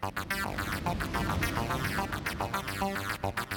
Thank you.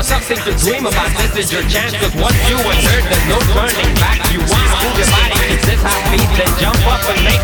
or something to dream about. This is your chance with what you assert. There's no turning back. You want to move your body. It's this hot beat, then jump up and make